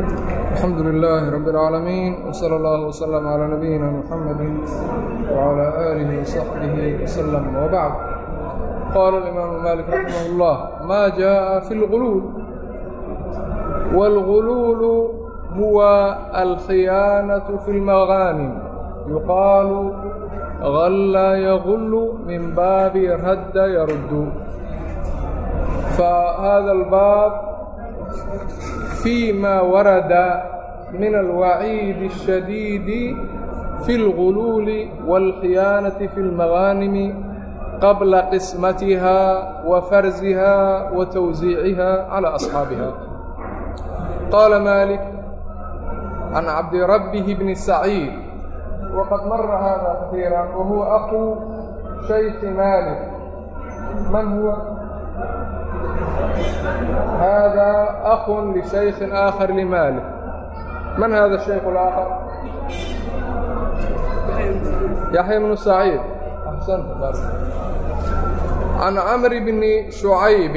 alxamdu lilaahi rabb اlcaalamiin wsala allahu wslm calaa nabiyina muxamadi wcalى aalihi wsaxbihi wslm wbacd qaala alimaamu malik raximah اllah ma jaءa fi اlguluul wاlguluulu huwa alkhiyaanaةu fi اlmagaanim yuqaalu galla yagullu min baabi radda yaruddu. Fahada اlbaab fii ma warada min alwaciidi الshadiidi fi اlguluuli wاlkhiyaanati fi اlmaghaanimi qabla qismatiha wa farziha wa tawsiiciha calى asxaabiha qaala maalik can cabdirabihi bni saciid waqad mara haada kafiira wahuwa aquu shayki maalik man huwa hada أخ لشhayk آakخر لmاlك man hada الشhayk الآakخر yaحya بن سacيid عan cmr بن شuعayb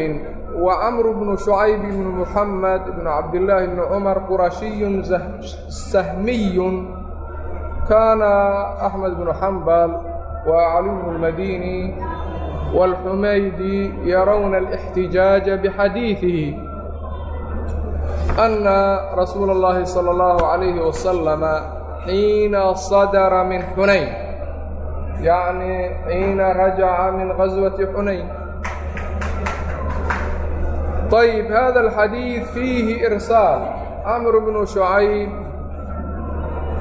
وcmr بن شuعayb بن محamed بن cabdاللh بن cmر quraشhiy sahmiy kana أحmed بن حmbل وعaliي بن المdيني والحميدي يرون الاحتجاج بحديثه أن رسول الله صلى الله عليه وسلم حين صدر من حنين يعني حين رجع من غزوة حنين طيب هذا الحديث فيه إرسال عمرو بن شعيب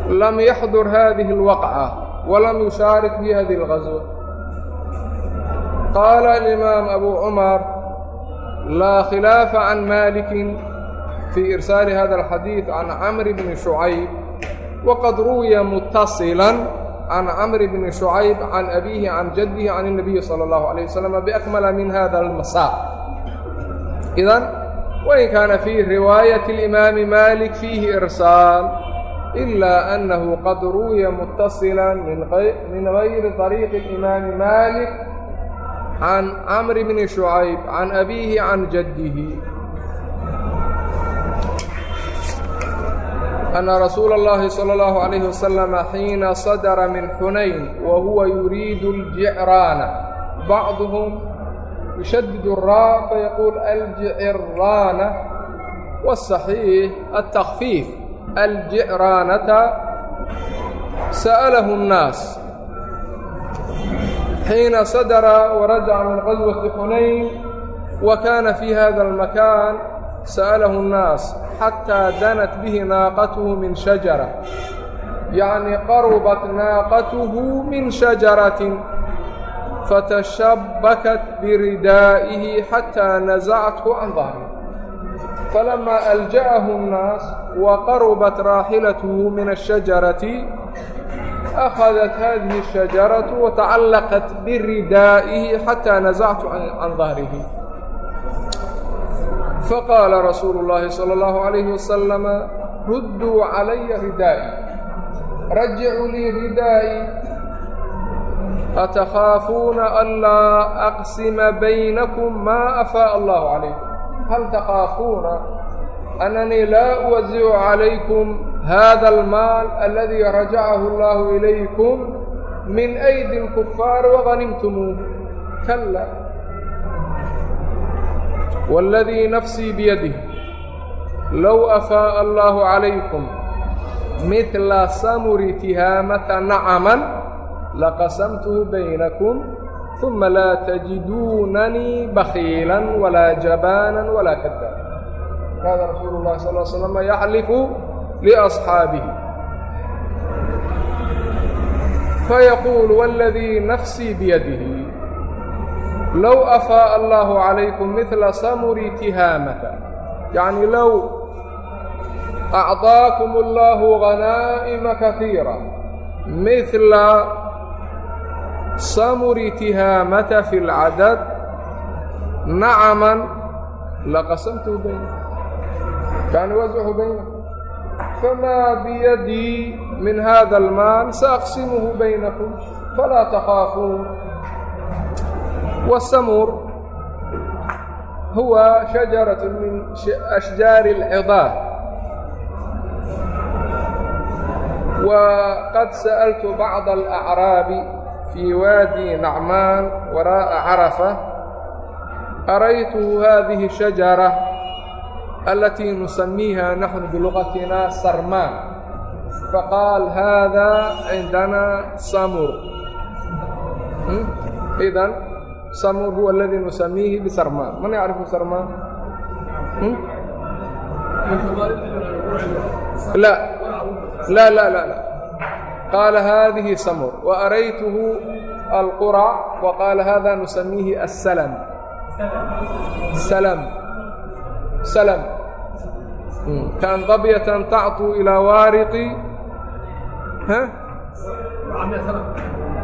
لم يحضر هذه الوقعة ولم يشارك في هذه الغزوة قال الإمام أبو عمر لا خلاف عن مالك في إرسال هذا الحديث عن عمرو بن شعيب وقد روي متصلا عن عمرو بن شعيب عن أبيه عن جده عن النبي صلى الله عليه وسلم بأكمل من هذا المساء إذا وإن كان في رواية الإمام مالك فيه إرسال إلا أنه قد روي متصلا من غير, من غير طريق الإمام مالك عن عمرو بن شعيب عن أبيه عن جده أن رسول الله صلى الله عليه وسلم حين صدر من حنين وهو يريد الجعران بعضهم يشدد الراء فيقول الجعرانة والصحيح التخفيف الجعرانة سأله الناس حين صدر ورجع من غزوة حنين وكان في هذا المكان سأله الناس حتى دنت به ناقته من شجرة يعني قربت ناقته من شجرة فتشبكت بردائه حتى نزعته عن ظهره فلما ألجأه الناس وقربت راحلته من الشجرة أخذت هذه الشجرة وتعلقت بردائه حتى نزعت عن ظهره فقال رسول الله صلى الله عليه وسلم ردوا علي ردائي رجعوا لي ردائي أتخافون ألا أقسم بينكم ما أفاء الله عليكم هل تخافون أنني لا أوزع عليكم هذا المال الذي رجعه الله إليكم من أيدي الكفار وغنمتموه كلا والذي نفسي بيده لو أفاء الله عليكم مثل سمر تهامة نعما لقسمته بينكم ثم لا تجدونني بخيلا ولا جبانا ولا كذابا هذا رسول الله صلى الله عليه وسلم يحلف لأصحابه فيقول والذي نفسي بيده لو أفاء الله عليكم مثل سمر تهامة يعني لو أعطاكم الله غنائم كثيرة مثل سمر تهامة في العدد نعما ينوزع بينكم فما بيدي من هذا المال سأقسمه بينكم فلا تخافون والسمور هو شجرة من أشجار العضاد وقد سألت بعض الأعراب في وادي نعمان وراء عرفة أريته هذه الشجرة التي نسميها نحن بلغتنا سرمان فقال هذا عندنا سمر إذن سمر هو الذي نسميه بسرمان من يعرف سرمان لا لا لا لا لا قال هذه سمر وأريته القرى وقال hذا نسميiه السلم slm kandabyatan tactuu ilaa waariqi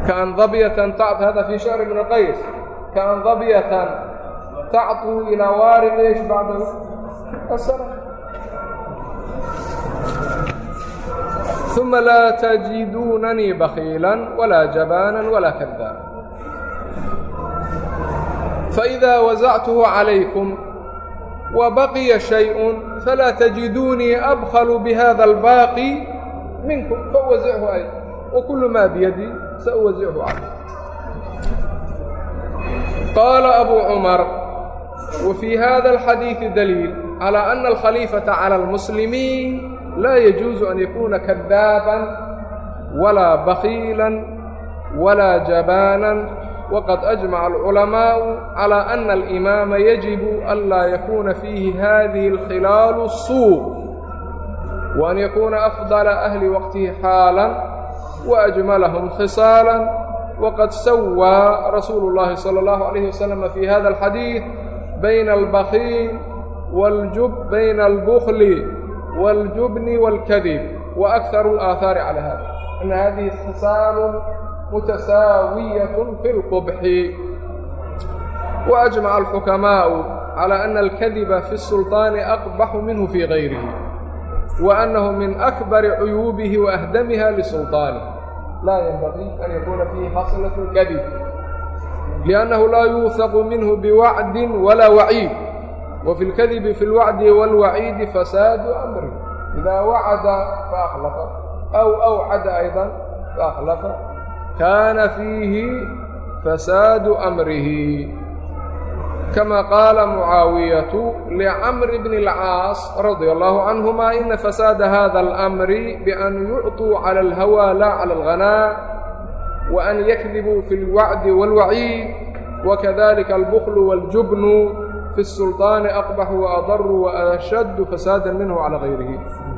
kaandabyatan hada fii shacri bn qays kaandabyatan tactuu ilaa waariqi ايش bacd الslm ثuma laa تجidunanii bakiilا وlaa jabاnا وlaa kdاaبا faإida waزactuه عalayكم وبقي شيء فلا تجدوني أبخل بهذا الباقي منكم فأوزعه أيضا وكل ما بيدي سأوزعه عليه قال أبو عمر وفي هذا الحديث دليل على أن الخليفة على المسلمين لا يجوز أن يكون كذابا ولا بخيلا ولا جبانا وقد أجمع العلماء على أن الإمام يجب ألا يكون فيه هذه الخلال الصور وأن يكون أفضل أهل وقته حالا وأجملهم خصالا وقد سوى رسول الله صلى الله عليه وسلم في هذا الحديث بين البخيل والجب بين البخل والجبن والكذب وأكثر الآثار على هذا أن هذه خصال متساوية في القبح وأجمع الحكماء على أن الكذب في السلطان أقبح منه في غيره وأنه من أكبر عيوبه وأهدمها لسلطانه لا ينبغي أن يكون فيه حصلة الكذب لأنه لا يوثق منه بوعد ولا وعيد وفي الكذب في الوعد والوعيد فساد أمره إذا وعد فأخلف أو أوعد أيضا فأخلف كان فيه فساد أمره كما قال معاوية لعمرو بن العاص رضي الله عنهما إن فساد هذا الأمر بأن يعطوا على الهوى لا على الغناء وأن يكذبوا في الوعد والوعيد وكذلك البخل والجبن في السلطان أقبح وأضر وأشد فسادا منه على غيره طيب طيب هنا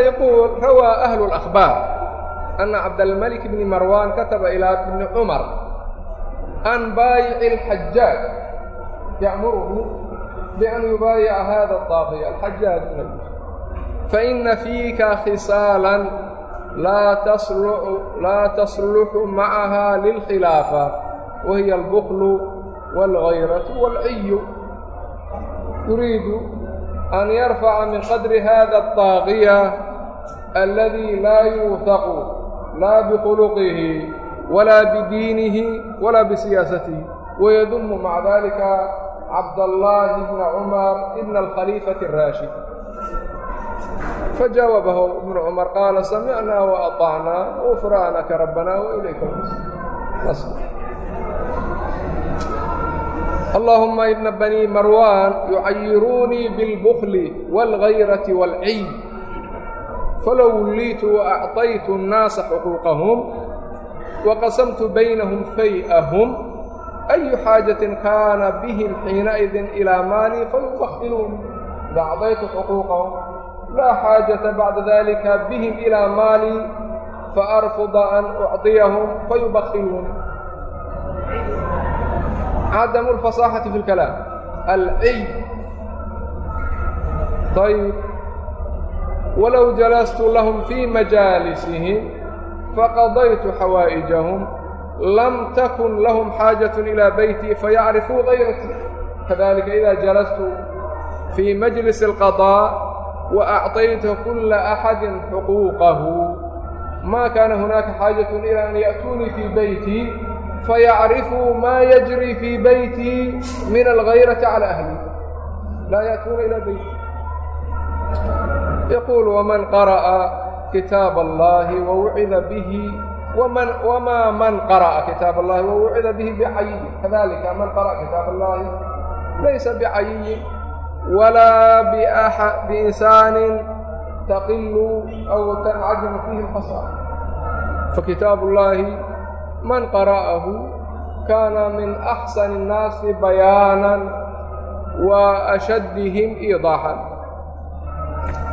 يقول روى أهل الأخبار أن عبد الملك بن مروان كتب إلى ابن عمر عن بايع الحجاج يأمره بأن يبايع هذا الطاغية الحجاج بن فإن فيك خصالا لا تصلح لا تصلح معها wahiya albuklu wاlgayratu wاlciyu yuriidu an yarfaca min qadri hada الطaaqiya aladi laa yuuhaqu laa bikhuluqihi walaa bidiinihi walaa bisiyaasatihi wayadumu maca dalika cabdاllaahi bna cumar ibna alkhaliifati اraashid fajaawabahu ibnu cumar qaala samicnaa waطacnaa ufraanaka rabbana wailayka ربنا وإليك المصير اللهم إن بني مروان يعيروني بالبخل والغيرة والعي فلو وليت وأعطيت الناس حقوقهم وقسمت بينهم فيئهم أي حاجة كان بهم حينئذ إلى مالي فيبخلون إذا أعطيت حقوقهم لا حاجة بعد ذلك بهم إلى مالي فأرفض cadamu اlfasaaxati fi اlkalaam alciy ayb walow jalastu lahum fii majaalisihim faqadaytu xawaa'ijahum lam takun lahum xaajat ilaa beytii fayacrifuu kayrati kadalika idaa jalastu fii majlisi اlqaضاء wa acطayta kula axadin xuquuqahu ma kaana hunaaka xaajaة ilaa an ya'tuunii fii beyti fayacrifuu maa yajri fii beyti min algayrati cala ahli laa ya'tuuna ilaa beyti yaquul waman qara'a kitaab allahi wawucida bihi wmaa man qara'a kitaab allahi wawucida bihi bicayiyin kadalika man qara'a kitaab allahi laysa bicayiyin walaa biinsaanin taqilu aw tancadimu fiihi alfasaad fakitaab llahi فيه الفصاحة فكتاب الله من قرأه كان من أحسن الناس بيانا وأشدهم إيضاحا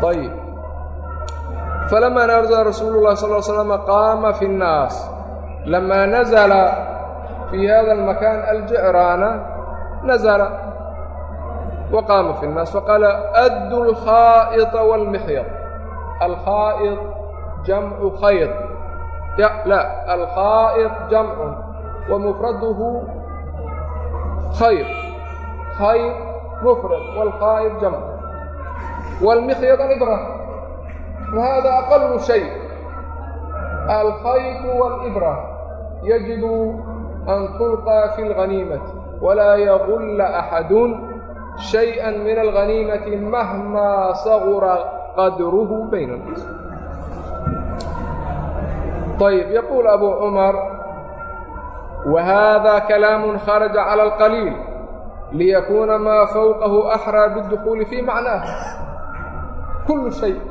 طيب فلما نزل رسول الله صلى الله عليه وسلم قام في الناس لما نزل في هذا المكان الجعرانة نزل وقام في الناس فقال أدوا الخائط والمحيط الخائط جمع خيط لا الخائط جمع ومفرده خير خيط مفرد والخائط جمع والمخيط الإبرة وهذا أقل شيء الخيط والإبرة يجب أن تلقى في الغنيمة ولا يغل أحد شيئا من الغنيمة مهما صغر قدره بين الناس طيب يقول أبو عمر وهذا كلام خرج على القليل ليكون ما فوقه أحرى بالدخول في معناه كل شيء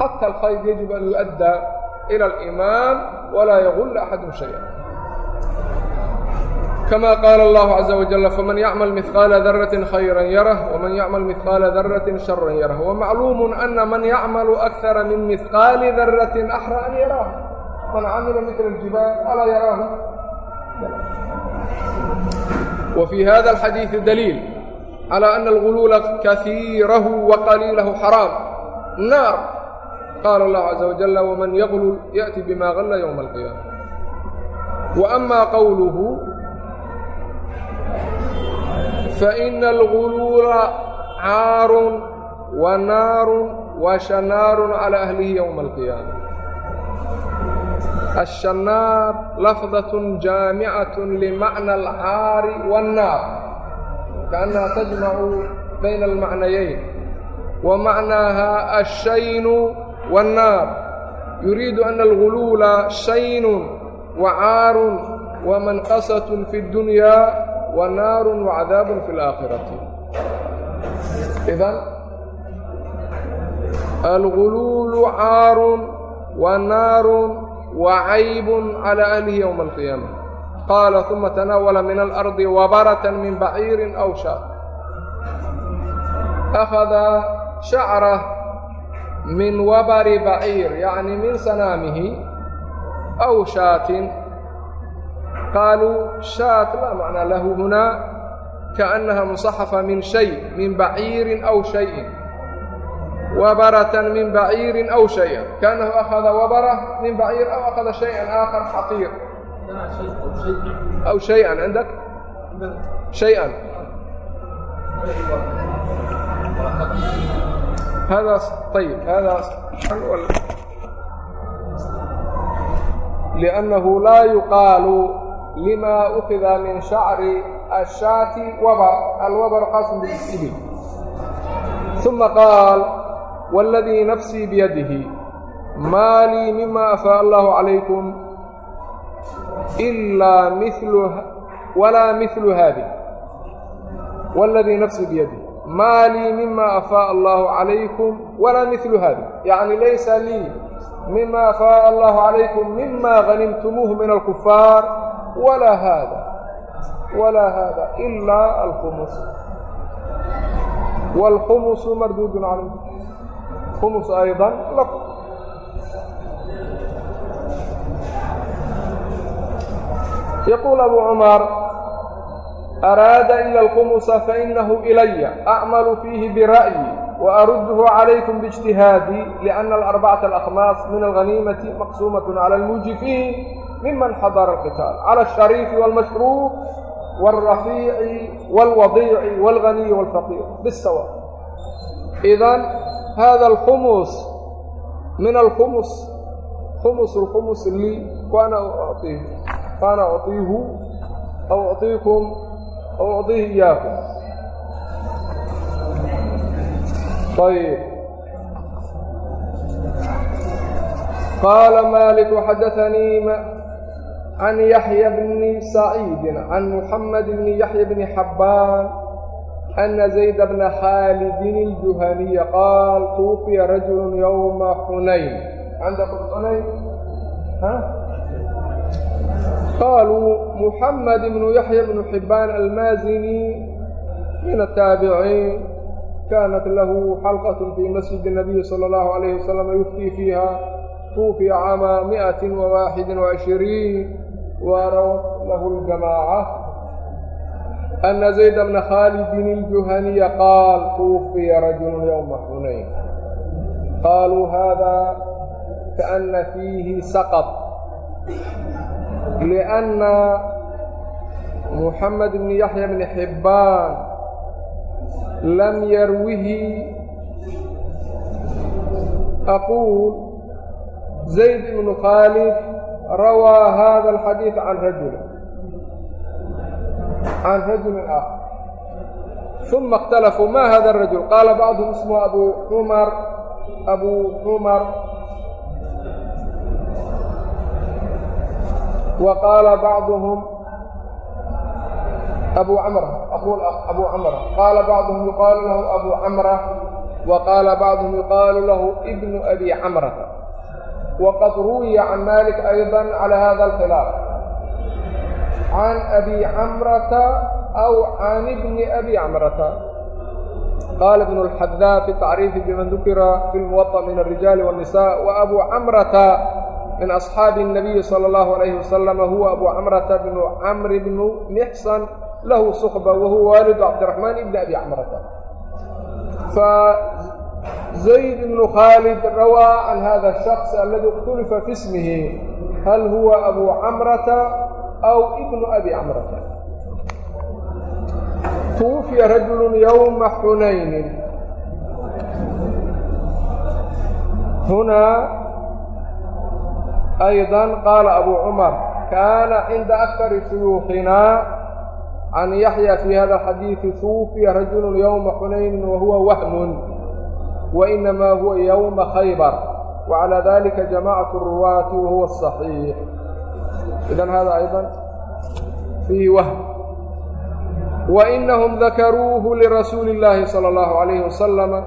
حتى الخير يجب أن يؤدى kama qaala allahu caza wajala faman yacmal midqaala daratin khayran yarah waman yacmal midqaala daratin sharan yarah wamacluumun ana man yacmalu akara min midqaali daratin axra an yaraahu man camila midla aljibaal alaa yaraahu wfي hada alxadiiثi daliil calى ana alguluula kahiirahu waqaliilahu xaraam naar qaala اllahu caza wajala wman yaqlul yaأti bima galla ywma alqiyaama waama qowluhu بما غل يوم القيامة وأما قوله فإن الغلول عار ونار وشنار على أهله يوم القيامة الشنار لفظة جامعة لمعنى العار والنار كأنها تجمع بين المعنيين ومعناها الشين والنار يريد أن الغلول شين وعار ومنقصة في الدنيا ونار وعذاب في الآخرة إذن الغلول عار ونار وعيب على أهله يوم القيامة قال ثم تناول من الأرض وبرة من بعير أو شاة أخذ شعره من وبر بعير يعني من سنامه أو شاة قالوا شاة لا معنى له هنا كأنها مصحفة من شيء من بعير أو شيء وبرة من بعير أو شيء كأنه أخذ وبرة من بعير أو أخذ شيئا آخر حقير أو شيئا عندك شيئا هذا طيب هذا لأنه لا يقال lima ukida min shacri ashaati wabr alwabr qasm biibil uma qaal waladii nafsii biyadihi maa lii mima afaa allahu calaykum ilaa mil walaa milu haadi waladii nafsii biyadihi maa lii mima afaa'a allahu calaykum walaa milu haadi yacni laysa lii mima afaa'a allahu calaykum mima hanimtumuuhu min alkufaar walaa haada walaa haada ilaa alkhumus wاlkhumusu marduudun calayh khumus aydan lakum yaquul abu cumar araada ila alkhumusa fainahu ilaya acmalu fiihi bira'yi وأرده عليكم باجتهاadي لأن الأربعة الأخماas من الغنيمة مقسومة على الموجفين ممن حضر القتال على الشريف والمشروف والرفيع والوضيع والغني والفقير بالسواء idan hada alkhumus min alkhumus khumus اlkhumus lii waana uciihu waana uciihu aw uciikum aw uciihi iyaakum ayb qaala malik xadaanii can yaxya bni saciidin can muxamed bni yaxya bni xabbaan ana zayd bna khaalidin iljuhaniya qaal tuufiya rajulu ywma xunayn candakum xunayn qaaluu muxamed bnu yaxya bnu xibaan almaazini min ataabiciin kanat lahu xalqat fii masjid الnabiyi salى اllahu alayh wasalam yuftii fiiha tuufiya caama miati waaxidi وcishriin وروت له الجماعة أن زيد بن خالد الجهني قال توفي رجل يوم حنين قالوا هذا كأن فيه سقط لأن محمد بن يحيى بن حبان لم يروه أقول زيد بن خالد rawaa hada alxadiid can rajulin can rajulin aakhar uma اkhtalafuu ma hada الrajul qaala bacduhum ismu abu cumar abu cumar wa qaala bacduhum abu camra abu abu camra qaala bacduhum yuqaalu lahu abu camra wa qaala bacduhum yuqaalu lahu ibnu abi camrata wqad ruwiya can malik ayضa calى hada اlkhilaaf can abi camrata aw can bni abi camrata qala ibn اlxadaa fi tacriifi biman dukira fi lmuwaطa min الrijaali wالnisaء waabu camrata min asxaabi الnabiyi salى اllahu عalayhi wasalama huwa abu camrata bnu camri bnu mixsan lahu suqba wahuwa waalidu cabdiraxmaan ibni abi camrata زayd بن khاld rawىa عan hda الشhخص اladي اkتuلfa fi اsmh hal huwa أbu cmرةa أw بn أbi cmرةa توuفya rajul yومa xunayni hunaa أيضا qaala أbu cmر kana cinda أkثr شhuyuuخinaa عan yaحyى fي hada الxadيiثi توuفya rajul yومa xunayni وhuwa whm wainamaa huwa yowma khaybar wacalى dalika jamacat ruwaati wahuwa صaxiix idan hada ayضa fiihi wahm wainahum dakaruuhu lirasuuli اllaahi salى اllahu عalayh wasalama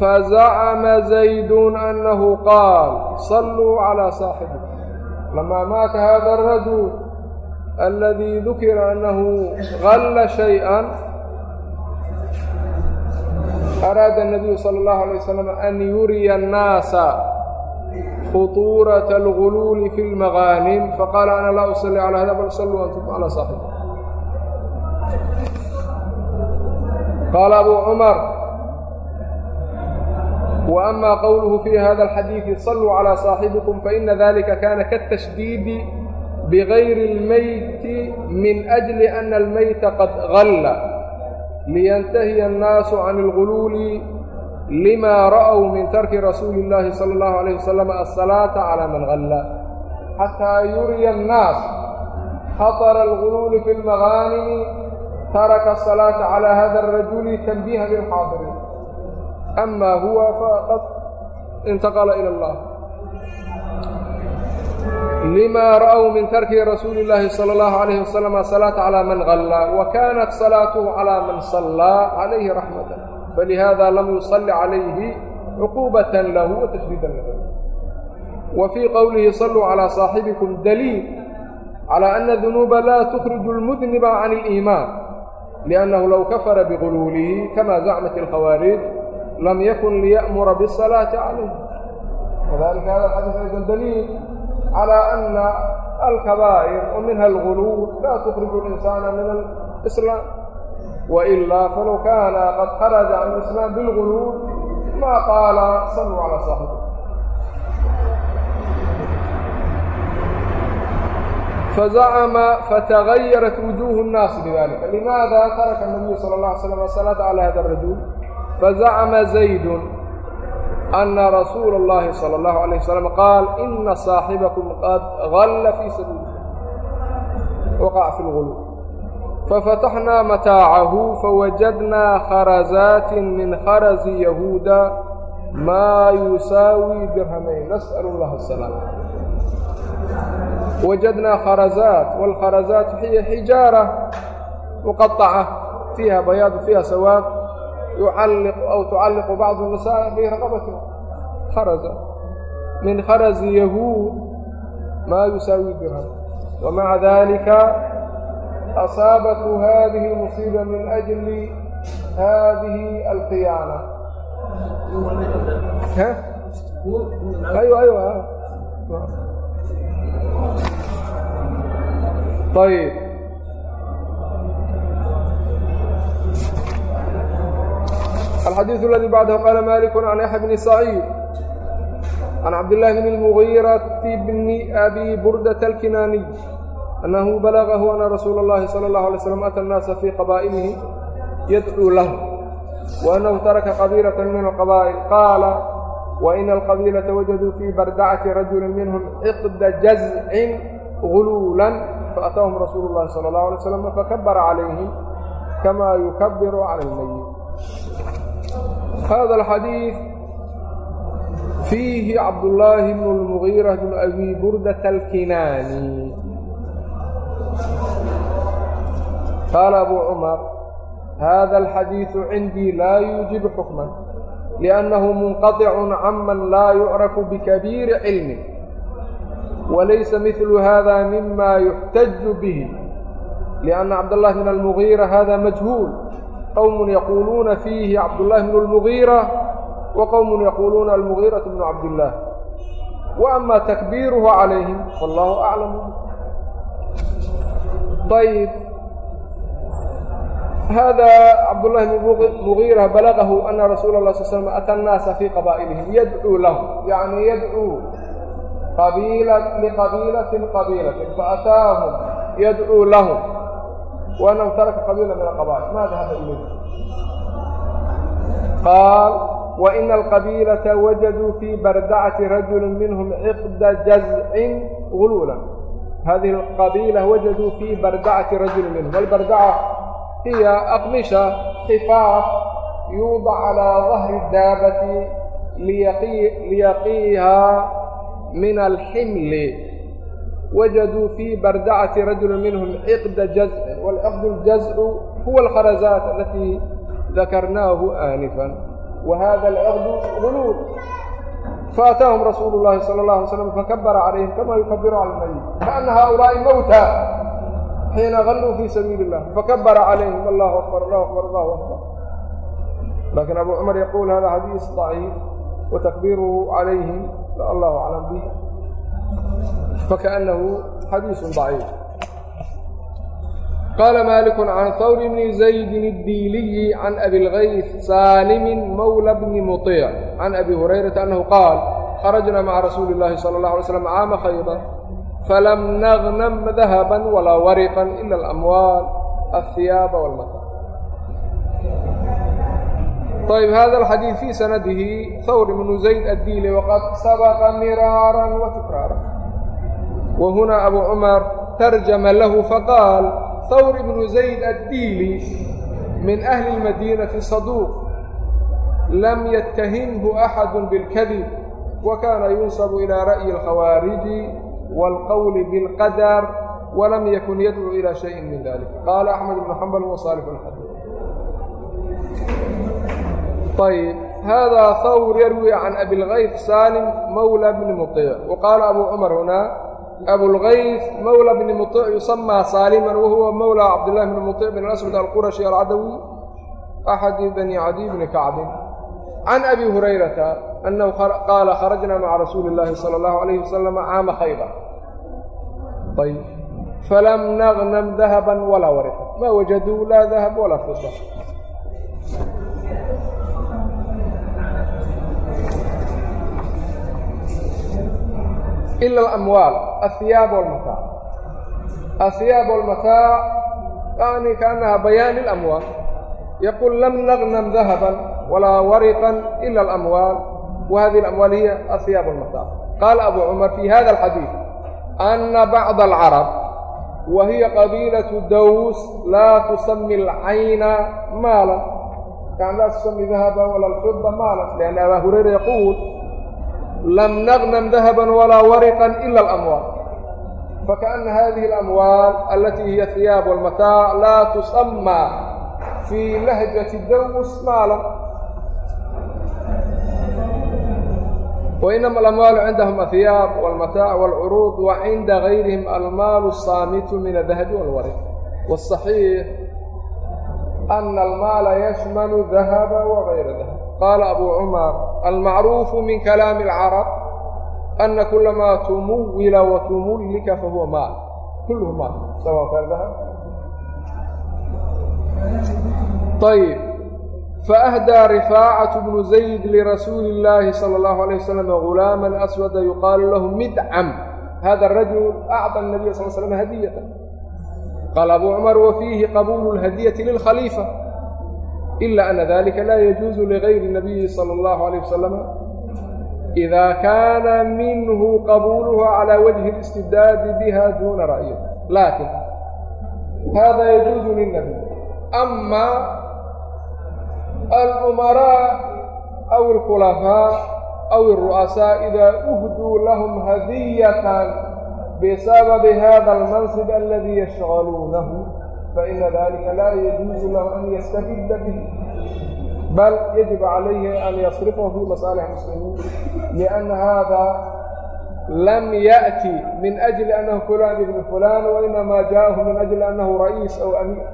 fazacma zaydun anahu qaal saluu calىa saaxibikum lama maata hada الrajul aladii dukira anahu galla shayئa araada nabiyu sala allahu alay wasalam an yuriya annaasa khutuurata alguluuli fi lmaqaanim faqaala ana laa usalli calaa hada bal saluu antum calaa saaxib qaala abu cumar وأما قوله في هذا الحديث صلوا على صاحبكم فإن ذلك كان كالتشديد بغير الميت من أجل أن الميت قد qad liyntahiya الnaasu can الغuluuli lima ra'w min tarki rasuuli الlahi salى الlahu عalيه wasalam الصalaaةa عalى man غalla xatىa yuriya الnaas khaطر الغuluuli fi الmagاnimi taraka الصalaaةa عalى hada الrajuli تنbiha lلxaadiriin ama huwa faqad intaqala ilى اllah lima ra'w min tarki rasuuli اllaahi salى اllahu عalayh waslm asalaata calىa man galla wa kanat salaatuhu calىa man sallaa calayhi raxmatan falihada lam yusali calayhi cuquubat lahu wa tashdiidan lahu wa fii qowlihi saluu calىa saaxibikum daliil calى ana dunuuba laa tukhriju اlmudniba can اliimaan liannahu low kafara biguluulihi kama zacmat اlkhawaarij lam yakun liya'mura bsalaati calayh kadalika hada xadiis aydan daliil calى ana alkabaa'ir wa minha alguluw laa tukriju linsaana min alislaam wailaa falow kaana qad kharaja can islaam bilguluw ma qaala saluu cala saaxibi فزعم فتغيرت وجوه الناس بذلك. لماذا ترك النبي صلى الله عليه وسلم الصلاة على هذا الرجل؟ فزعم زيد ana rasuula اllahi salى اllahu عalيه wasalam qaal ina saaxibakum qad galla fii sabiili waqac fi اlgulu fafataxnaa mataacahu fawajadnaa kharazaatin min kharazi yahuuda maa yusaawi dirhamayn nas'al اllaha الsalaam wajadnaa kharazaat wاlkharazaat hiya xijaara muqaطaca fiiha bayaadu fiiha sawaad yucalliq aw tucalliqu bacdu الnisaa fii raqabati kharaza min kharazi yahuud maa yusaawi dirham wamaca dalika asaabathu hadihi اlmusiiba min ajli hadihi alqiyaana aywa aywa ayb الxadيiث اladي bعdه qاla malik عan yaحya bn سacيid عan cabdاللahi bn الmغيرة bn أbي burdة الkinاniي أنhu balغhu أna rasuul الlahi slى الlaه عlيه وsلم أtى الناasa fي qabائلihi yadcوu lah وأnhu taraka qaبيlaة min الqabائل qaala وإn الqaبيlaةa wajaduu fي bardacةi rajuli minhm cqda jaزcin غulولا faأtاhm rasuul الlahi slى الlaه عlيه وsلم fakbra عalayهim kama yukbir عlى الmyت hada الxadiiث fiihi cabdالlaahi bn الmغيرة bn أbi burdaة الkinaani qaala abu cmar hada الxadiiثu cindii laa yuujibu xukma لأnnahu munqaطc caman laa yucraf bkabiiri cilmi walaysa mثlu hada mima yuxtaju bih لأnna cabdالlahi bn الmغيرة hada majhuul qwm yaquluuna fiihi cabdالlahi bn الmغيرة وqwm yaquluuna almغيرaة bn cabdالlah وأma takbiiruhu عalayhim wاllahu أclam ayb hada cabdالlahi bn mغيرة balغhu ana rasuul الlah sl slm atى الnaasa fii qaba'ilihim yadcuu lahu yaعni yadcuu liqabiilaةi qabiilaةi faأtaahum yadcuu lahum wanahu taraka qabiila min aqabaail ma dahaba ilayh qaal waina alqabiilata wajaduu fii bardacati rajuli minhum ciqda jazcin gululan hadihi alqabiila wajaduu fii bardacati rajuli minhum. Walbardaca hiya aqmisha xifaaf yuudac calaa dahri daabati liyaqiiha min alximli wajaduu fii bardacati rajuli minhum ciqda jazcin wاlciqd اljazcu huwa alkharazaat alatii dakarnaahu aanifan wa hada alciqdu guluul faataahum rasuulu اllahi salى اlه alay slam fakabara calayhim kama yukabiru cala اlmayit kaana haؤulaaءi mowta xiina galluu fii sabiili اllah fakabara calayhim allahu akbar allahu akbar allahu akbar lakin abu cumar yaquul hada xadiis ضaciif watakbiiruhu calayhim allahu aclam bih فكأنه xadيiث ضعيif qال مالك عن hwر بن زيد الdيلي عن أbي الغyث sالم mولى بن مطيع عن أbي هريرة أنه qاaل خرجna mعa رasuuل اللhi صلى الله عليه وسلم cاama خyضة فlم نغنم ذهبا ولا ورقا إلا الأموال الثياaب والمtاع طيب hذا الxadيiث في سندهi hwr بن زayd الdيلي وqad سبقa mirاarا وتكrاarا وهنا أbو cمر ترجم له فقال hwr بن زayd الdيلي من أهل المدينة صدوق لم يتهمه أحد بالكذب وكان ينصب إلى رأي الخوارج والقول بالقدر ولم يكن يدعو إلى شيء من ذلك قال أحمد بن حنبل وصالح الحديث طيب هذا ثور يروي عن أبي الغيث سالم مولى بن مطيع وقال أبو عمر هنا أبو الغيث مولى بن مطيع يسمى سالما وهو مولى عبد الله بن مطيع بن الأسود القرشي العدوي أحد بني عدي بن كعب عن أبي هريرة أنه قال خرجنا مع رسول الله صلى الله عليه وسلم عام خيبر طيب فلم نغنم ذهبا ولا ورقا ما وجدوا لا ذهب ولا فضة إلا الأموال الثياب والمتاع الثياب والمتاع يعني كأنها بيان الأموال يقول لم نغنم ذهبا ولا ورقا إلا الأموال وهذه الأموال هي الثياب والمتاع قال أبو عمر في هذا الحديث أن بعض العرب وهي قبيلة دوس لا تسمي العين مالا كان لا تسمي ذهبا ولا الفضة مالا لأن أبا هريرة يقول لم نغنم ذهبا ولا ورقا إلا الأموال فكأن هذه الأموال التي هي الثياب والمتاع لا تسمى في لهجة الدوس مالا وإنما الأموال عندهم الثياب والمتاع والعروض وعند غيرهم المال الصامت من الذهب والورق والصحيح أن المال يشمل الذهب وغير ذهب قال أبو عمر المعروف qaala abuu cumar almacruufu min kalaami alcarab ana kula maa tumuwila wa tumullika fahuwa maal kulluhu maal ayb faahdaa rifaacat bnu zayd lirasuuli illaahi sala allahu alayh wasalam gulaama aswada yuqaalu lahu midcam hada arajul acda anabiya sal slam hadiyata qaala abuu cumar wa fiihi qabuulu lhadiyati lilkhaliifa أن ذلك لا يجوز لغير النبي صلى الله عليه وسلم إذا كان منه قبولها على وجه الاستبداد بها دون رأيه لكن هذا يجوز للنبي أما الأمراء أو الخلفاء أو الرؤساء إذا أهدوا لهم هدية بسبب هذا المنصب الذي يشغلونه فإن faina dalika laa yajuuzu lahu an yastafida bih bal yajib calayhi an yasrifahu fi masaalix muslimiin lianna haada lam yaأti min أjli anahu fulan ibn fulan wainama jaahu min ajli anahu ra'iis aw amiir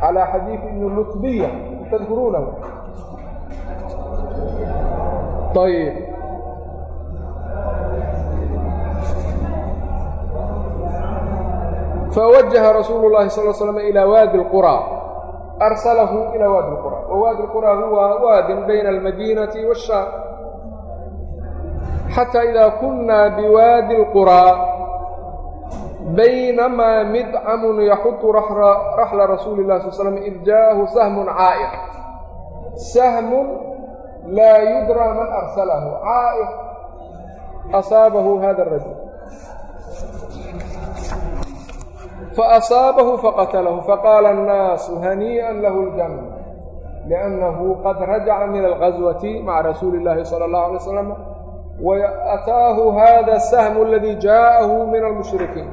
calى xadiidi ibni lutbiya tadkuruunahu ayb fawajaha rasuulu llahi sal l slam ilaa waadi lquraa arsalahu ilaa waadi lquraa wa waadi lquraa huwa waadin bayna almadiinati washaam xataa idaa kunnaa biwaadi lquraa baynamaa midcamun yaxutu raxla rasuuli lah sal slam id jaءahu sahmun caa'iq sahmun laa yudraa man arsalahu caa'iq asaabahu hada rajul faasaabahu faqatalahu faqaala annaasu hanii'an lahu ljanna liannahu qad rajaca min alqaswati maca rasuuli illaahi sala allahu alay wasalam waataahu hada sahmu aladii jaa'ahu min almushrikiin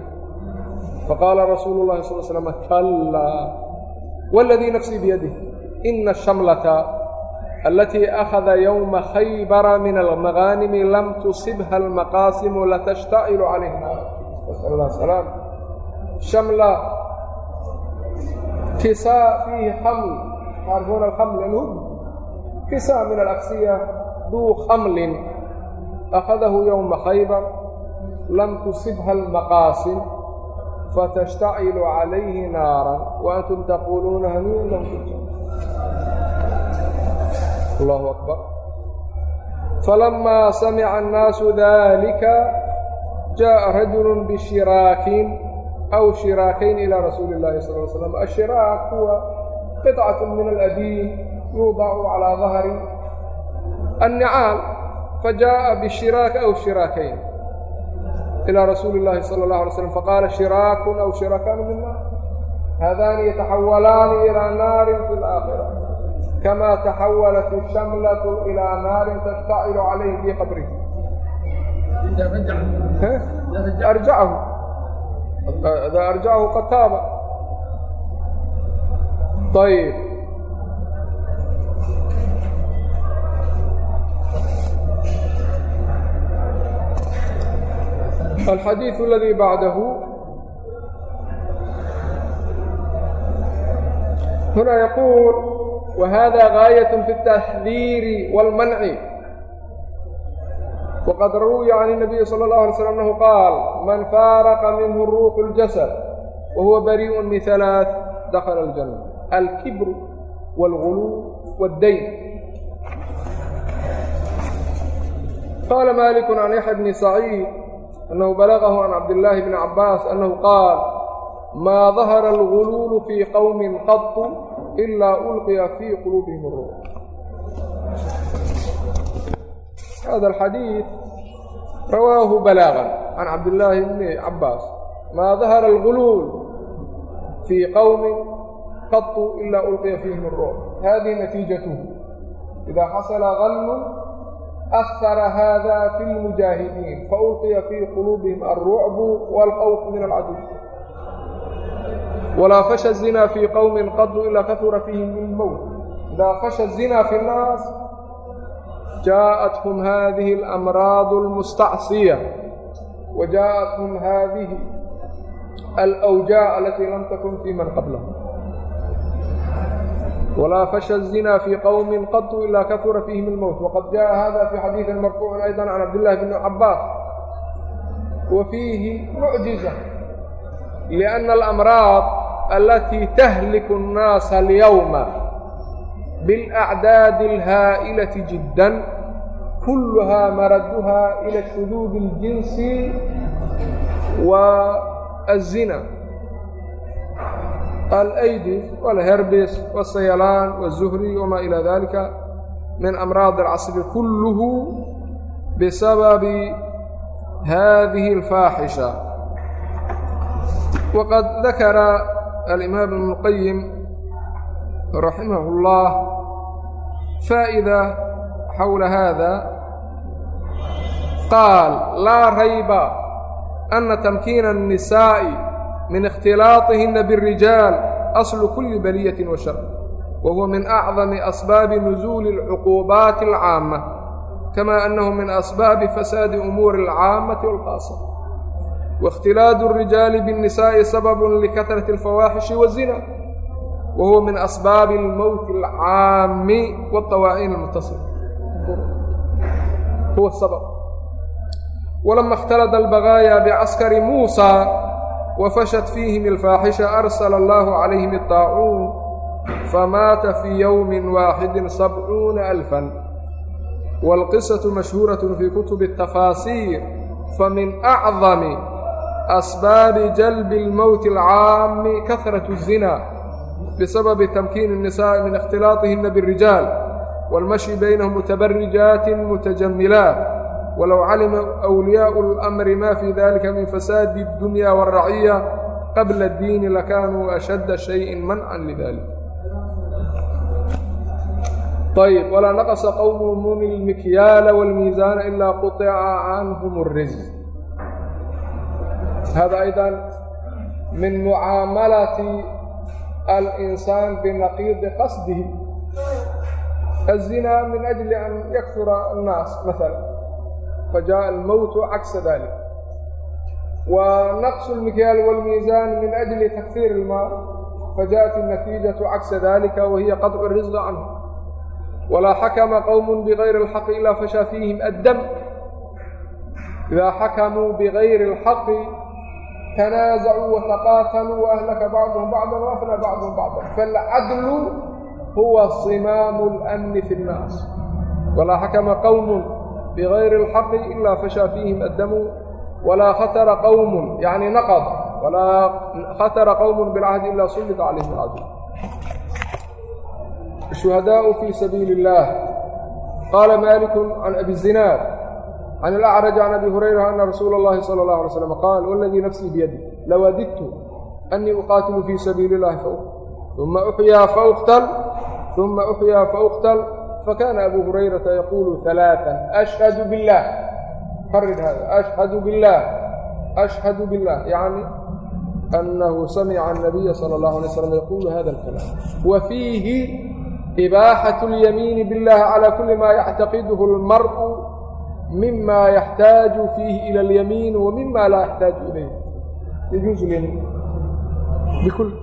faqaala rasuulu llahi sal slm kallaa waladii nafsii biyadih ina ashamlata alatii akhada yowma khaybara min almaghaanimi lam tusibha almaqaasimu latashta'ilu calayha nasal la salaam shamla kisaa fiihi xaml tacrifuuna alxaml alhud kisaa min alaqsiya duu xamlin akhadahu yowma khaybar lam tusibha almaqaasin fatashtacilu calayhi naara waantum taquuluuna haniian lahu allahu akbar falamaa samica annaasu dalika jaa'a rajulu bishiraakin aw shiraakayn ilaa rasuuli اllahi sal l slam ashiraak huwa qiطcat min aladiin yuudacu calaa dahri annicaal fajaءa bishiraak aw shiraakayn ilaa rasuuli اllahi salى اlah alay slam faqaala shiraakun aw shiraakaanu mina haadaani yataxawalaani ilaa naarin fi اlaakhira kama taxawalat ishamlatu ilaa naarin tashtacilu calayhi fii qabrihi arjacahu da arjahu qad taaba ayb alxadiiث اladii bacdahu huna yaquul wahada gaayat fi التaxdiiri wاlmanci waqad ruwiya can inabiyi صلى allahu عليه slam annahu qaal man faaraqa minhu ruuxu اljasad wahuwa bariiءun min halaaث dakhala aljanna alkibru wاlguluw wاddayn qaala maaliku can yaxya bni saciid annahu balagahu can cabdillaahi bni cabbaas annahu qaal maa dahara alguluulu fii qowmin qatu ilaa ulqiya fii quluubihim ruux hada alxadiid rawaahu balaagan can cabdillaahi bni cabbaas maa dahara alguluul fii qowmin qatu ilaa ulqiya fiihim الruuc hadihi natiijatuhu idaa xasala gallu ahara hada fi اlmujaahidiin faulqiya fii quluubihim alrucbu wاlkhawf min alcaduw walaa fasha الzina fii qowmin qadu ilaa kahura fiihim ilmowt idaa fasha الzina fi الnaas جاءتهم هذه الأمراض المستعصية وجاءتهم هذه haadihi التي لم تكن في من قبلهم ولا فشى الزنا في قوم قط إلا كثر فيهم الموت وقد جاء هذا في حديث مرفوع أيضا عن عبد الله بن عباس وفيه معجزة لأن الأمراض التي تهلك الناس اليوم بالأعداد الهائلة جدا كلها مردها إلى الشذوذ الجنسي والزنا الأيدز والهربس والسيلان والزهري وما إلى ذلك من أمراض العصر كله بسبب هذه الفاحشة وقد ذكر الإمام ابن القيم رحمه الله فائدة حول هذا قال لا ريب أن تمكين النساء min اkhtilaaطihina bالrijaal aslu kuli baliyaةi wa shar wa huwa min acdami asbaabi nusuuli اlcuquubaati اlcaama kama annahu min asbaabi fasaadi umuuri اlcaamati wاlkhaasa waاkhtilaadu الrijaali bالnisaaءi sabab likahrati اlfawaaxishi wالzina wa huwa min asbaabi اlmowti اlcaami wالطawaaciin اlmutasila huwa sabab walama اkhtalada اlbagaaya bcaskari muusa wafashat fiihim alfaaxisha arsala allahu calayhim الطaacuun famaata fii yowmi waaxidi sabcuuna alfan wاlqisaةu mashhuuraة fii kutubi الtafaasiir famin acdami asbaabi jalbi اlmowti اlcaami kahraة الzina bisababi tamkiini الnisaءi min اkhtilaaطihina bالrijaal wاlmashyi baynahum mutabarrijaatin mutajamilaa walow calima أwliyaaءu اlأmri ma fii dalika min fasaadi الdunya wالraciya qabla اdiini lakanuu ashadda shayءi mancan lidalik ayb walaa naqasa qowmu muni lmikyaala wاlmiisaana ilaa quطica canhum الriزq hada ayda min mucaamalati alinsaan binaqiidi qasdihi azinaa min ajli an yakura annaas maala fajaءa almowtu cagsa dalik wa naqsu lmikyaal wاlmiisaan min ajli takfiir ilmaa fajaءat الnatiijaةu cagsa dalika wahiya qaطcu الrisqi canhu walaa xakama qowm bigayri اlxaqi ilaa fashaa fiihim addam idaa xakamuu bigayri اlxaqi تنازعوا وتقاتلوا وأهلك بعضهم بعضا وأفنى بعضهم بعضا فالعدل هو صمام الأمن في الناس ولا حكم قوم بغير الحق إلا فشى فيهم الdم ولا htر قوم يعني نقض ولا htر قوم بالعهد إلا سلط عليهم العدل الشهداء في سبيل الله قال مالك عن أبي الزناad can alacraj can abi hurayra ana rasuula اllahi salى اllah alay slam qaal waladii nafsii biyadi lawadidtu أnii uqaatilu fii sabiili اllahi uma uxyaa fauqtal uma uxyaa fauqtal fakana abu hurayrata yaquulu ثalaaثa ashhadu biاllah qarid hada ashhadu biاllah ashhadu biاllah yacni أنه سمع النبي صلى الله عليه وسلم يقول هذا الكلام وفيه إباحة اليمين بالله على كل ما يعتقده المرء mima yaxtaaju fiihi ila اlyamiin wa mima laa yaxtaaju ilayh yajuuzu lyamiin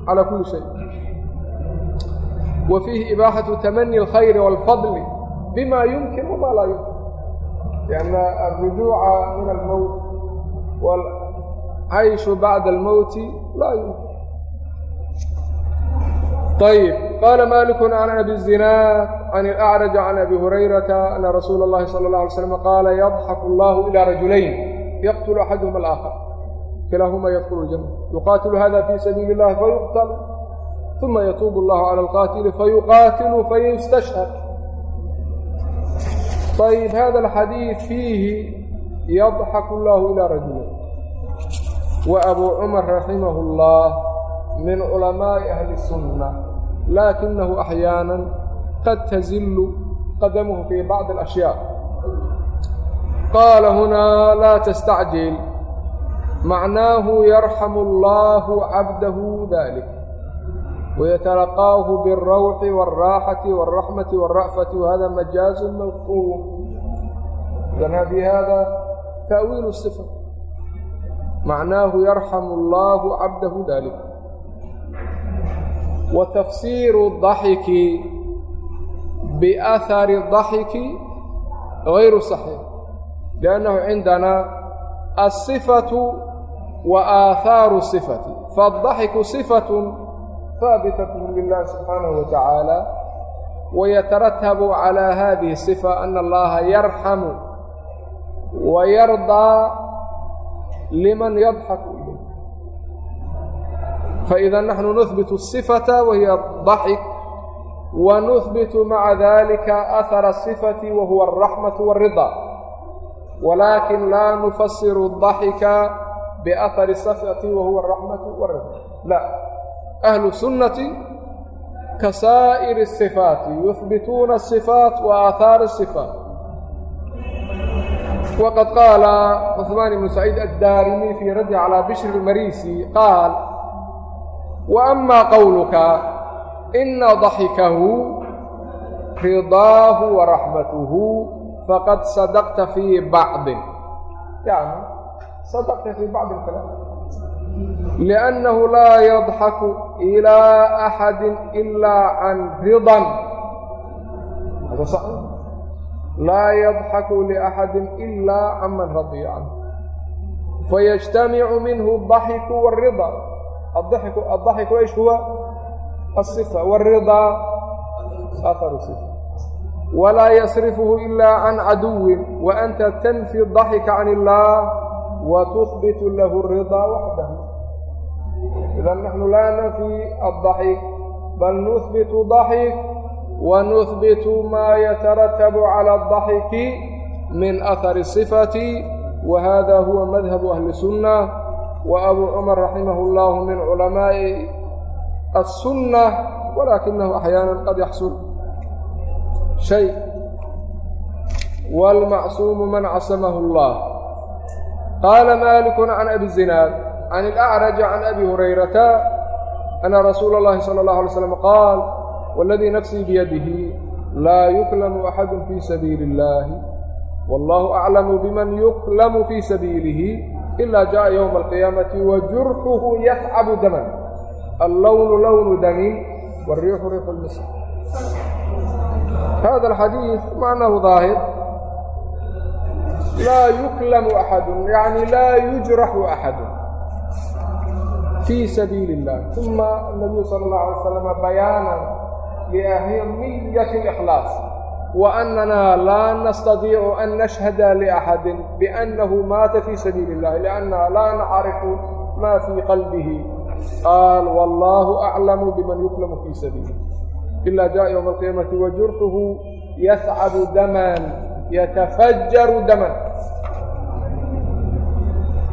calaa kuli shay wa fiihi ibaaxatu tamani اlkhayri wاlfadli bima yumkin wama laa yumkin lianna alrujuuca min almowt wاlcayshu bacda almowti laa yumkin ayb qaala maaliku can abi zinaad can ilacraj can abi hurayrata ana rasuula اllahi salى اlه alay slam qaala yadxaku allahu ilى rajulayn yaqtulu axaduhuma alaakhar kilaahuma yadkulu ljana yuqaatilu hada fii sabiili اllahi fayuqtal uma yatuubu allahu cala alqaatili fayuqaatilu fayustashhad ayb hada alxadiid fiihi yadxaku allahu ilى rajulayn wa abu cumar raximahu اllah min culamaaءi ahli الsunna laakinahu axyaanan qad tazillu qadamuhu fii bacdi alashyaa qaala hunaa laa tastacjil macnaahu yarxamu allaahu cabdahu dalik ويتلقاه بالروح والراحة والرحمة والرأفة وهذا مجاز مفهوم. لأن هذا تأويل الصفة معناه يرحم الله عبده ذلك wa tafsiiru daxiki biaahari daxiki gayru saxiix liannahu cindanaa alsifatu wa aahaaru sifati faaddaxiku sifatun haabitatun lilahi subxaanahu wa tacaala wayatarattabu calaa haadihi sifa ana allaha yarxamu wayardaa liman yadxaku ويرضى لمن يضحك إليه فإذا نحن نثبت الصفة وهي الضحك ونثبت مع ذلك أثر الصفة وهو الرحمة والرضا ولكن لا نفسر الضحك بأثر الصفة وهو الرحمة والرضا لا أهل السنة كسائر الصفات يثبتون الصفات وآثار الصفات وقد قال عثمان بن سعيد الدارمي في رد على wa amaa qowluka ina daxikahu ridaahu wa raxmatuhu faqad sadaqta fii bacdin yani sadaqta fii bacdi kalaam liannahu laa yadxaku ilaa axadin ilaa can ridan. Hada saxiix laa yadxaku liaxadin ilaa can man radiya canhu fayajtamicu minhu daxiku wاrida الضحك الضحك ايش هو الصفة والرضا أثر الصفة ولا يصرفه إلا عن عدو وأنت تنفي الضحك عن الله وتثبت له الرضا وحده إذا نحن لا نفي الضحك بل نثبت ضحك ونثبت ما يترتب على الضحك من أثر الصفة وهذا هو مذهب أهل السنة وأبو عمر رحمه الله من علماء السنة ولكنه أحيانا قد يحصل شيء والمعصوم من عصمه الله قال مالك عن أبي الزناد عن الأعرج عن أبي هريرة أن رسول الله صلى الله عليه وسلم قال والذي نفسي بيده لا يكلم أحد في سبيل الله والله أعلم بمن يكلم ilaa jaءa ywma alqiyaamati wa jurxuhu yascabu daman allownu lownu damin wariixu riixu lmisk hada alxadiid ma anahu daahir laa yuklamu axadu yani laa yujraxu axadu fii sabiili اllah uma nabiyu sala اllah alay slam bayaanan liahmiyati اlإkhlaas وأننا لا نستطيع أن نشهد لأحد بأنه مات في سبيل الله لأننا لا نعرف ما في قلبه قال والله أعلم بمن يكلم في سبيله إلا جاء يوم القيامة وجرته يثعب دما يتفجر دما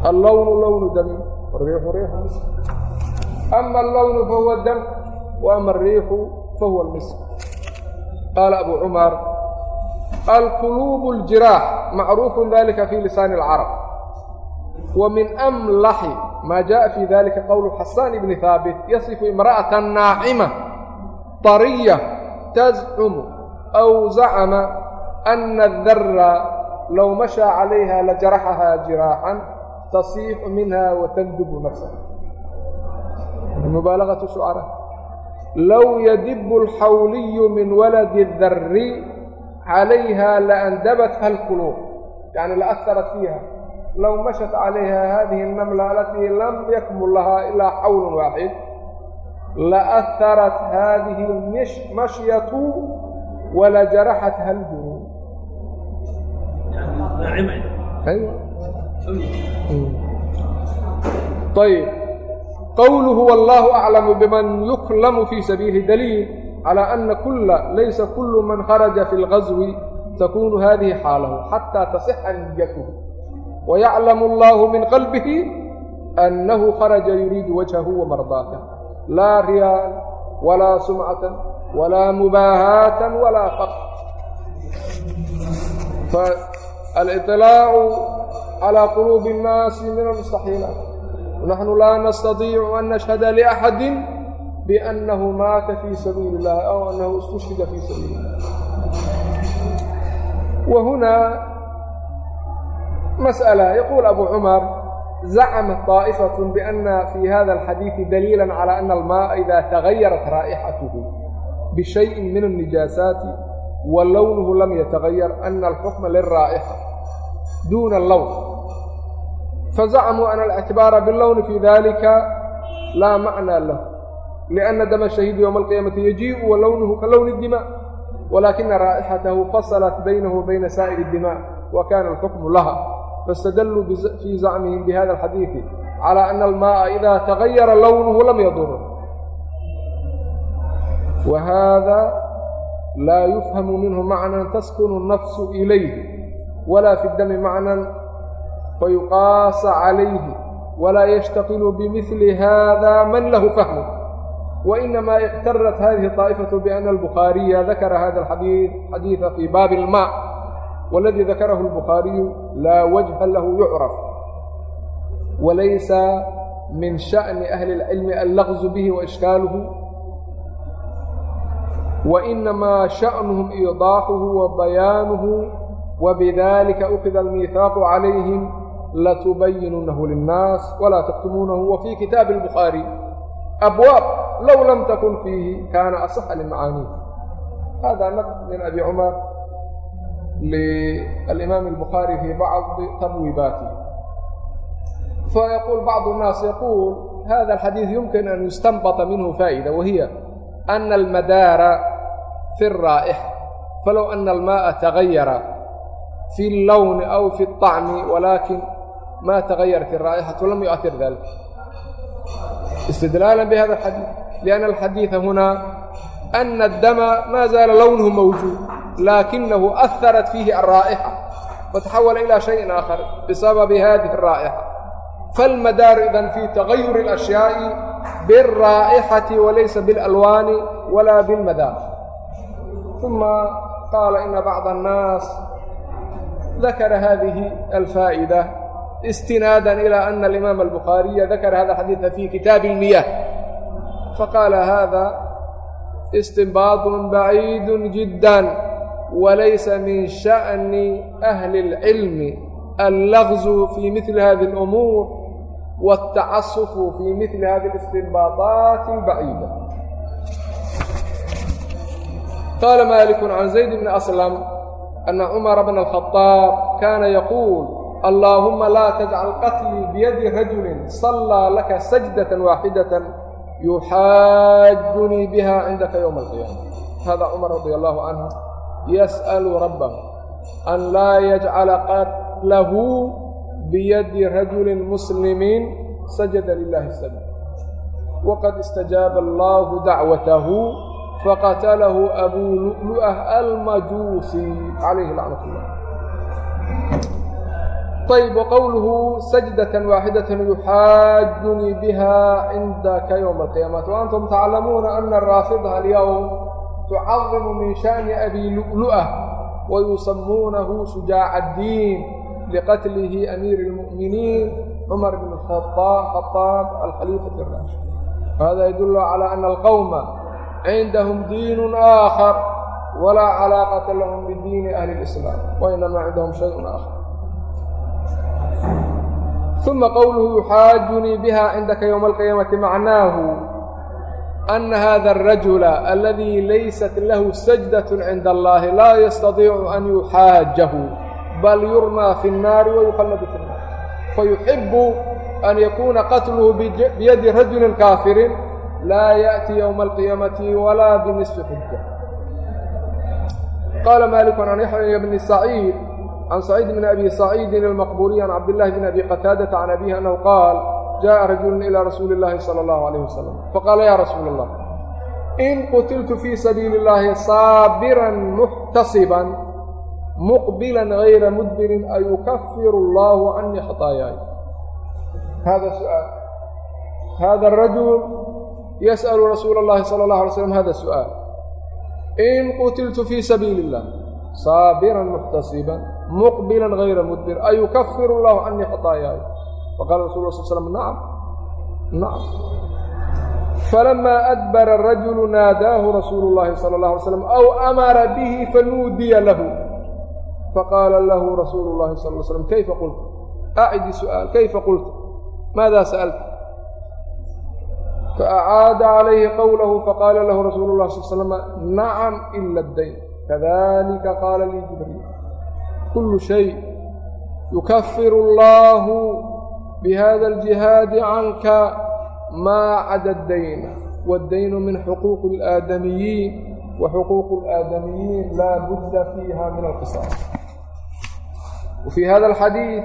اللون لون دم والريح ريح مسك أما اللون فهو الدم وأما الريح فهو المسك قال أبو عمر القلوب الجراح معروف ذلك في لسان العرب ومن أملح ما جاء في ذلك قول حسان بن ثابت يصف امرأة ناعمة طرية تزعم أو زعم أن الذر لو مشى عليها لجرحها جراحا تصيح منها وتندب نفسها مبالغة شعراء لو يدب الحولي من ولد الذر عليها لأندبتها القلوب يعني لأثرت فيها لو مشت عليها هذه النملة التي لم يكمل لها إلا حول واحد لأثرت هذه المشية ولجرحتها الجنون ناعمة أيوة طيب قوله والله أعلم بمن يكلم في سبيله دليل على أن كل ليس كل من خرج في الغزو takunu hadihi xaalahu xataa tasixa niyatuhu wayaclamu allahu min qalbihi annahu kharaja yuriidu wajhahu wamardaatah laa riyaan walaa sumcatan walaa mubaahaatan walaa faqr faaliطlaacu calىa quluubi الnaasi min almustaxiilaat naxnu laa nastadiicu an nashhada liaxadi biannahu maata fii sabiili illahi aw annahu istushhida fii sabiili illah wa hunaa masأala yaquul abu cumar zacmat طaaئfaة bأna fii hada الxadiiثi daliila calى ana almaءa ida tagayarat raa'ixatuhu bishayءi min الnijaasaati wa lownuhu lam yatagayar ana alxukma lilraa'ixa duuna اlown fazacmuu ana الاctibaara bاllowni fii dalika laa macnى lah لأna dama shahiid ywma اlqiyaamati yajiiءu wa lownuhu ka lowni الdimاء walakina raa'ixatahu faصlat baynahu wa bayna saa'ir الdimاء wa kana alxukmu laha faاstadluu fii zacmihim bihada alxadiiثi calى ana almaءa ida tagayara lownuhu lam yadur wa hada laa yufhamu minhu macnan taskunu الnafsu ilayhi wala fi اdami macnan fayuqaasa calayhi walaa yashtaqilu bimihli hada man lahu fahmu وإنما اقترت هذه الطائفة بأن البخاري ذكر هذا الحديث حديث في باب الماء والذي ذكره البخاري لا وجه له يعرف وليس من شأن أهل العلم اللغز به وإشكاله وإنما شأنهم إيضاحه وبيانه وبذلك أخذ الميثاق latubayinunahu linnaas walaa taktumuunahu wa fii kitaabi albukhaari abwaab low lam takun fiihi kaana asaxa limacaaniih hada naqd min abi cumar lialimaami albukhaari fii bacdi tabwibaatih fayaquul bacdu nnaas yaquul hada alxadiid yumkin an yustanbata minhu faa'ida wahiya ana almadaara fi raa'ixa falow ana almaءa tagayara fi اllawni aw fi الطacmi walaakin ما تغيرت الرائحة لم يؤثر ذلك استدلالا بهذا الحديث لأن الحديث هنا أن الدم ما زال لونه موجود لكنه أثرت فيه الرائحة وتحول إلى شيء آخر بسبب هذه الرائحة فالمدار إذن في تغير الأشياء بالرائحة وليس بالألوان ولا بالمدار ثم قال إن بعض الناس ذكر هذه الفائدة istinaadan ilaa ana alimaam albukhaariya dakara hada xadiida fii kitaabi اlmiyah faqaala hada istinbaadun baciidu jiddan walaysa min sha'ni ahli اlcilmi allagzu fii midli hadi اlumuur wاltacasufu fii midli hadi اlistinbaaطaati اlbaciida qaala maliku can zayd bni aslam ana cumara bna alkhadaab kaana yaquul allaahuma laa tajcal qatlii biyadi rajulin sallaa laka sajdatan waaxidatan yuxaajunii biha cindaka yowma alqiyaama hada cumar radia allaahu canhu yas'alu rabbahu an laa yajcala qatlahu biyadi rajulin muslimiin sajada lilaahi sabd waqad istajaaba allaahu dacwatahu faqatalahu abuu lu'lu'ah almajuusi calayhi lacnat ullah طيب وقوله سجدة واحدة يحاجني بها عندك يوم القيامة وأنتم تعلمون أن الرافضة اليوم تعظم من شأن أبي لؤلؤة ويسمونه شجاع الدين لقتله أمير المؤمنين عمر بن الخطاب خطاب الخليفة الراشد هذا يدل على أن القوم عندهم دين آخر ولا علاقة لهم بدين أهل الإسلام وإنما عندهم شيء uma qowluhu yuxaajunii biha cindaka ywma alqiyaamati macnaahu ana hada arajula aladii laysat lahu sajdat cinda allahi laa yastadiicu an yuxaajahu bal yurmaa fi اnnaari wayukhalladu fi nnaar fayuxibu an yakuuna qatluhu biyadi rajuli kaafirin laa yaأti ywma alqiyaamati walaa binisfi xuja qaala maaliku can yaxya bni saciid سعيد عن سعيد بن أبي سعيد المقبوري عن عبد الله بن أبي قتادة عن أبيه أنه قال جاء رجل إلى رسول الله صلى الله عليه وسلم فقال يا رسول الله إن قتلت في سبيل الله صابرا محتصبا muqbilan gayra mudbirin ayukafiru allaahu canii khataayaay hada su'aal hada arajul yas'alu rasuula اllahi salى اllah alay slam hada su'aal in qutiltu fii sabiili اllah saabiran muxtasiban muqbilan gayra mudbir ayukafiru allahu canii khataayaay faqala rasul sl slm nacam nacam falama adbara arajulu naadaahu rasuulu اllahi salى اllah alay slam aw amara bihi fanuudiya lahu faqaala lahu rasuulu اllahi sal l slm kayfa qulta acidi su'aal kayfa qulta maada sa'alta faacaada calayhi qowlahu faqaala lahu rasuulu اlah sal slm nacam ila اdayn kadalika qaala lii jibriil kulu shay yukafiru allahu bihada aljihaadi canka maa cada اdayna waاddaynu min xuquuqi اlaadamiyiin wa xuquuqu اlaadamiyiin laa budda fiiha min alqisaas wfii hada alxadiid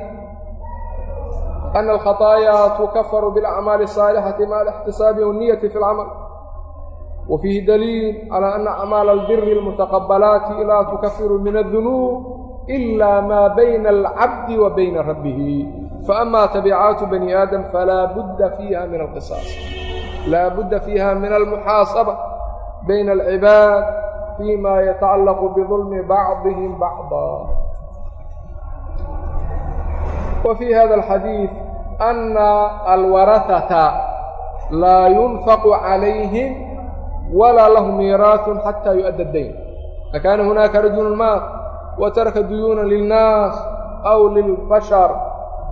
ana alkhaطaayaa tukafaru biاlacmaali الصaalixati maca alاxtisaabi wالniyati fi اlcamal wa fiihi daliil calى ana acmaala albiri اlmutaqabalaati laa tukafiru min الdunuub ila maa bayna alcabdi wa bayna rabbihi faama tabicaatu bani aadam falaa budda fiiha min alqisaas laa budda fiiha min almuxaasaba bayna alcibaad fima yatacallaqu bidulmi bacdihim bacda wa fii hada alxadiid ana alwarahata laa yunfaqu calayhim walaa lahum miiraatun xataa yu'adda dayn akaana hunaaka rajulu maat watarka duyuuna lilnaas aw lilbashar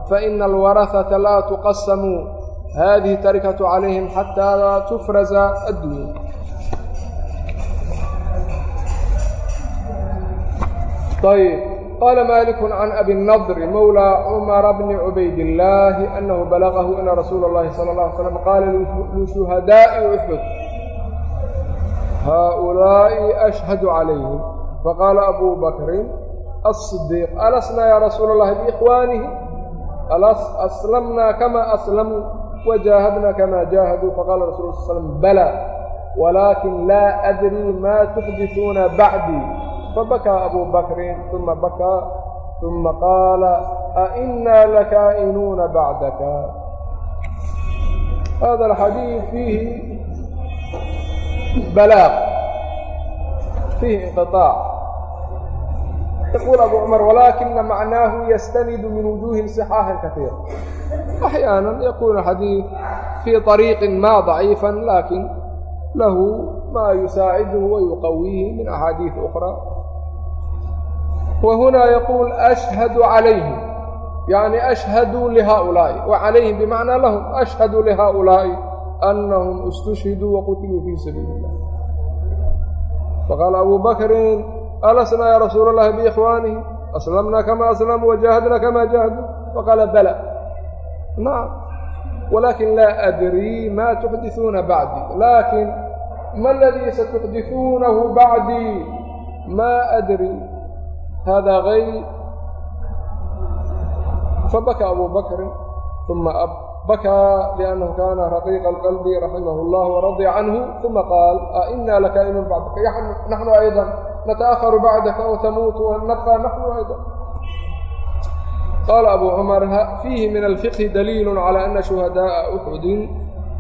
faina alwarahata laa tuqasamuu hadihi tarikatu calayhim xataa tufraza addunya ayb qaala maaliku can abinadri mowlaa cumara bni cubaydillaahi annahu balagahu ana rasuula اllahi sala اlه alay slam qaala lishuhadaa'i uxud haaulaa'i ashhadu calayhim faqaala abu bakrin الصديq alasnaa ya rasuul الlahi bإkhwaanihi aslamnaa kama aslamuu wajaahadnaa kama jaahaduu faqala rasul sl slm balى walaakin laa adrii ma تxdisuuna bacdii fabakaa abu bakrin uma bakaa uma qaala aإna lakaa'inuuna bacdaka hada alxadiid fiihi balaq fiihi inqiطaac يقول أبو عمر ولكن معناه يستند من وجوه صحاح كثيرة أحيانا يكون الحديث في طريق ما ضعيفا لكن له ما يساعده ويقويه من أحاديث أخرى وهنا يقول أشهد عليهم يعني أشهد لهؤلاء وعليهم بمعنى لهم أشهد لهؤلاء أنهم استشهدوا وقتلوا في سبيل الله فقال أبو بكر alasnaa ya rasuula اllahi biikhwaanihi aslamna kama aslamuu wajaahadna kama jaahaduu faqaala bala nacam walaakin laa adrii ma tuxdisuuna bacdii laakin ma aladii satuxdisuunahu bacdii ma adrii hada gayr fabaka abu bakrin uma bakaa liannahu kana raqiiqa alqalbi raximah اllah waradya canhu uma qaal ainaa lakaa'inun bacdaka naxnu ayضa nata'aharu bacdaka aw tamuutu wa nabqa naxnu aydan qaala abuu cumar fiihi min alfiqhi daliilu calaa ana shuhadaءa uxudin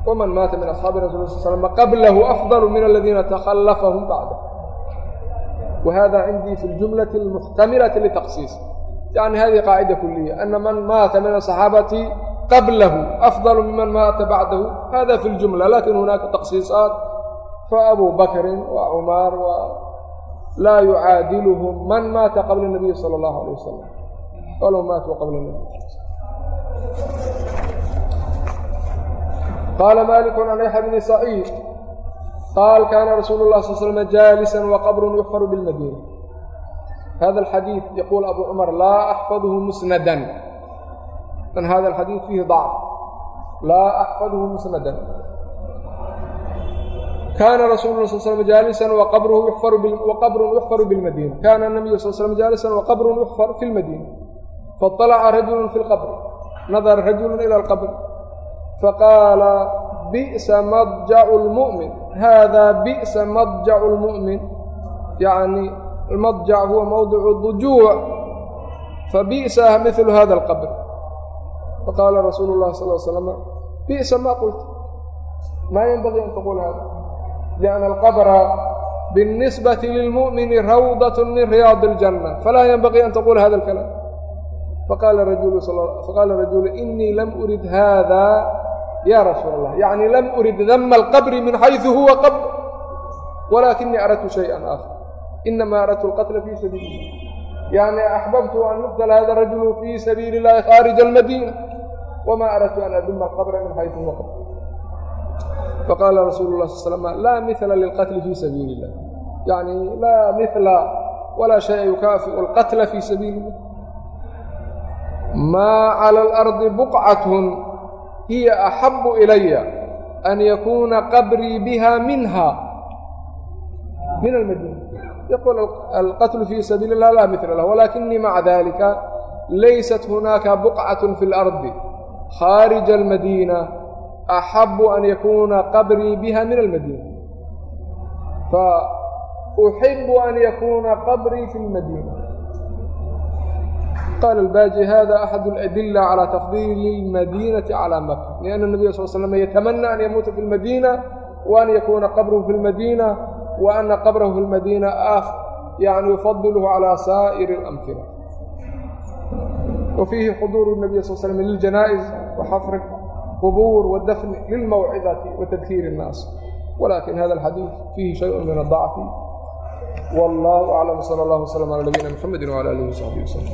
waman maata min asxaabi rasul l sl slm qablahu afdal min aladiina takhallafahum bacda wahada cindii fi ljumlati اlmuxtamilati litaqsiis yani hadihi qaacida kuliya ana man maata min asaxaabati qablahu afdal miman maata bacdahu hada fi ljumla laakiin hunaaka taqsiisaat faabuu bakrin wa cumaar laa yucaadiluhu man maata qabla الnabiyi salى اllahu alيyه wasalam walow maatuu qabla اnabiy qaala maliku can yxya bni saciid qaal kaana rasuulu اlah sal slm jaalisa waqabru yuxfaru biاlmadiina hada alxadiid yaquul abu cumar laa axfadhu musnadan man hada alxadiid fiihi dacf laa axfadhu musnadan kaana rasul sl slm jaalisan waqabrun yuxfaru bilmadiina kaana nabiyu sal slm jaalisan waqabrun yuxfar fi lmadiina faطalaca rajulu fi lqabr nadara rajulu ila alqabr faqaala bi'sa madjacu lmu'min hada bi'sa madjacu lmu'min yacni almadjac huwa mowdicu dujuuc fabi'sa midlu hada alqabr faqaala rasuulu اllahi sal l slama bi'sa ma qult ma yenbagii an taqul hada liأnna alqabra biالnisbati lilmu'mini rawdaة min riyaad اljanة falaa yenbagii an taqula hada اlkalaam faqaala rajulu inii lam urid hada ya rasuul اllah yacni lam urid dama alqabri min xayثu huwa qabr walakinii aradtu shayئa aakhar inama aradtu اlqatla fi sabiili اllah yani axbabtu an yuqtla hada rajulu fi sabiili اllahi khaarija اlmadina wma aradtu an aduma alqabra min xayثu huwa qabr faqaala rasuulu lah sal slam laa mila lilqatli fii sabiili illah yani laa mila walaa shaya yukaafiu alqatla fii sabiili illah maa cala alardi buqcatun hiya axabu ilaya an yakuuna qabrii biha minha min almadiina yaqul alqatlu fii sabiili illah laa mila lah walakinii maca dalika laysat hunaaka buqcat fi اlardi khaarija almadiina axabu an yakuuna qabrii biha min almadiina fauxibu an yakuuna qabrii fi lmadiina qaala albaaji hada axadu aladila calى tafdiili اlmadiinati calى maka lianna الnabiya sal slm yatamana an yamuuta fi اlmadiina wa an yakuuna qabruhu fi اlmadiina wa ana qabrahu fi اlmadiina yani yufadilhu calى saa'iri اlamkina وفيه xضور النبي صل سلم للجنائز وxفr qubur wdafn lilmawcidati watadkiir الnaas walakin hada اxadiiث fiihi shay min aضacfi wاllah aclam slى اllah وslm alى nabiyina mxamedi wlى alih وsaxbi wslm